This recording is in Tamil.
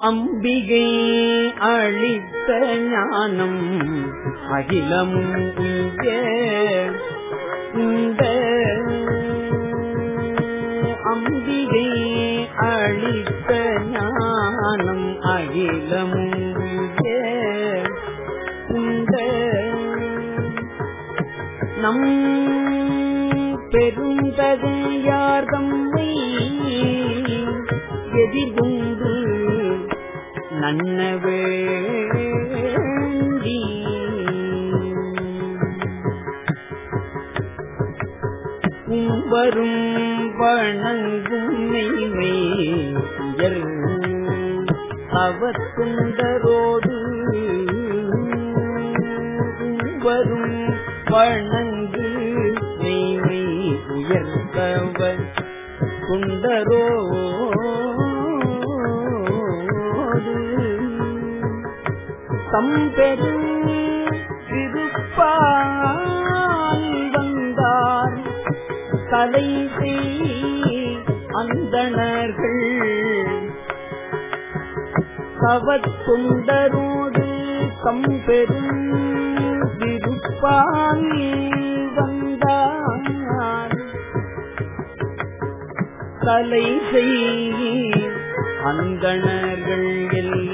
அம்பிகை அளித்த ஞானம் அகிலமும் இந்த அம்பிகை அளித்த ஞானம் அகிலமும் இந்த நம் பெருந்தகையார் தம்மை எதிர்கொண்டு நன்ன வேண்டி வரும் வணங்கும் மெய்மை உயர் அவத்துண்டரோடு வணங்கு மெய்மை உயர்ந்தவர் குண்டரோடு தம்பெரு திருப்பால் வந்தார். தலை அந்தணர்கள். தவத்துண்டரோடு கம்பெரும் விருப்பால் வந்தார். தலை அந்தணர்கள் எல்லாம்